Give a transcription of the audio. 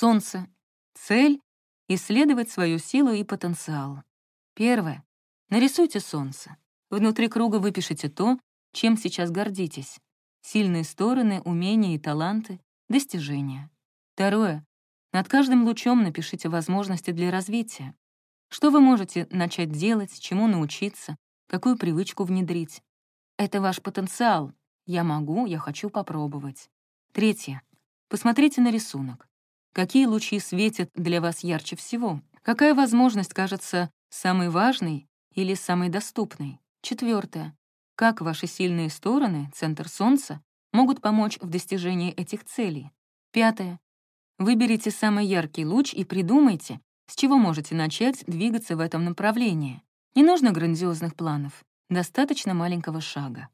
Солнце. Цель — исследовать свою силу и потенциал. Первое. Нарисуйте солнце. Внутри круга выпишите то, чем сейчас гордитесь. Сильные стороны, умения и таланты, достижения. Второе. Над каждым лучом напишите возможности для развития. Что вы можете начать делать, чему научиться, какую привычку внедрить. Это ваш потенциал. Я могу, я хочу попробовать. Третье. Посмотрите на рисунок. Какие лучи светят для вас ярче всего? Какая возможность кажется самой важной или самой доступной? Четвертое. Как ваши сильные стороны, центр Солнца, могут помочь в достижении этих целей? Пятое. Выберите самый яркий луч и придумайте, с чего можете начать двигаться в этом направлении. Не нужно грандиозных планов, достаточно маленького шага.